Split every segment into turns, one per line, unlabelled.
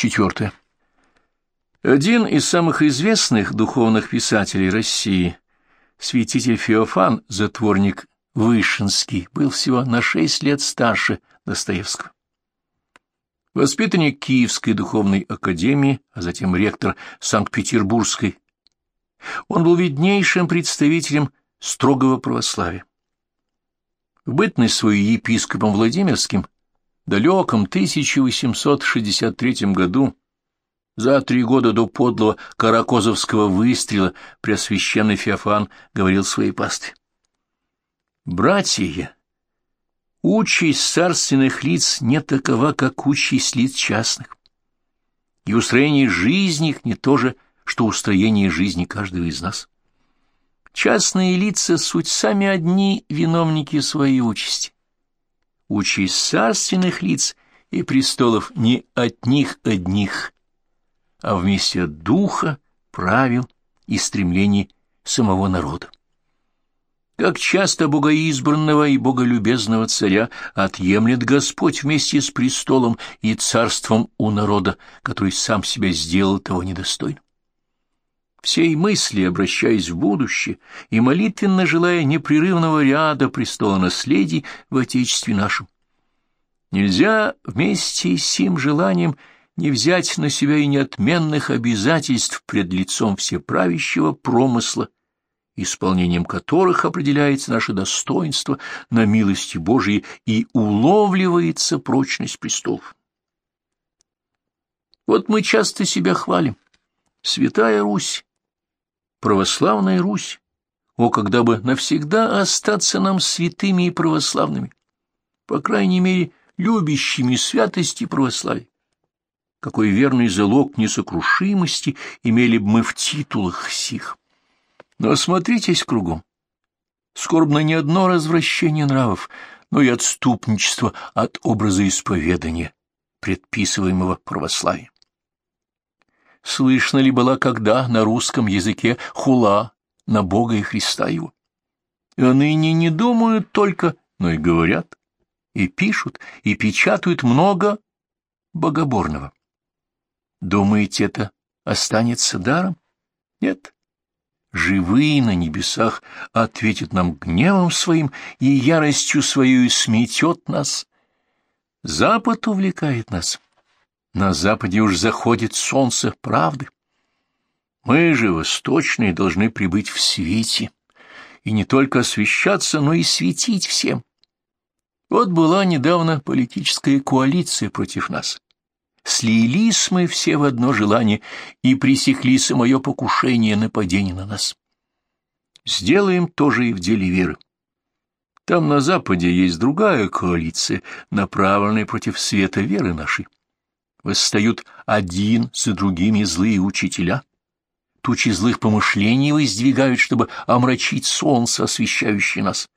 Четвертое. Один из самых известных духовных писателей России, святитель Феофан, затворник Вышинский, был всего на шесть лет старше Достоевского. Воспитанник Киевской духовной академии, а затем ректор Санкт-Петербургской, он был виднейшим представителем строгого православия. В бытность свою епископом Владимирским далеком 1863 году, за три года до подлого каракозовского выстрела, Преосвященный Феофан говорил своей пастве. «Братья, участь царственных лиц не такова, как участь лиц частных, и устроение жизни их не то же, что устроение жизни каждого из нас. Частные лица — суть сами одни виновники своей участи участь царственных лиц и престолов не от них одних, а вместе духа, правил и стремлений самого народа. Как часто богоизбранного и боголюбезного царя отъемлет Господь вместе с престолом и царством у народа, который сам себя сделал того недостойным всей мысли, обращаясь в будущее и молитвенно желая непрерывного ряда престола наследий в Отечестве нашем. Нельзя вместе с сим желанием не взять на себя и неотменных обязательств пред лицом всеправящего промысла, исполнением которых определяется наше достоинство на милости Божией и уловливается прочность престолов. Вот мы часто себя хвалим. Святая Русь, православная Русь, о, когда бы навсегда остаться нам святыми и православными, по крайней мере, любящими святости православия. Какой верный залог несокрушимости имели бы мы в титулах сих. Но осмотритесь кругом. Скорбно не одно развращение нравов, но и отступничество от образа исповедания, предписываемого православием. Слышно ли была когда на русском языке хула на Бога и Христа его? И ныне не думают только, но и говорят, и пишут, и печатают много богоборного. Думаете, это останется даром? Нет. Живые на небесах ответят нам гневом своим и яростью свою сметет нас. Запад увлекает нас. На западе уж заходит солнце правды. Мы же, восточные, должны прибыть в свете, и не только освещаться, но и светить всем. Вот была недавно политическая коалиция против нас. Слились мы все в одно желание и пресекли самое покушение нападения на нас. Сделаем то же и в деле веры. Там на Западе есть другая коалиция, направленная против света веры нашей восстают один за другими злые учителя. Тучи злых помышлений воздвигают, чтобы омрачить солнце, освещающее нас.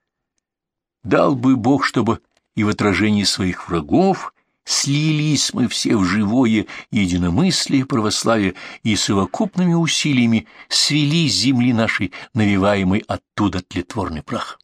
Дал бы Бог, чтобы и в отражении своих врагов слились мы все в живое единомыслие православия и совокупными усилиями свели с земли нашей навиваемый оттуда тлетворный прах.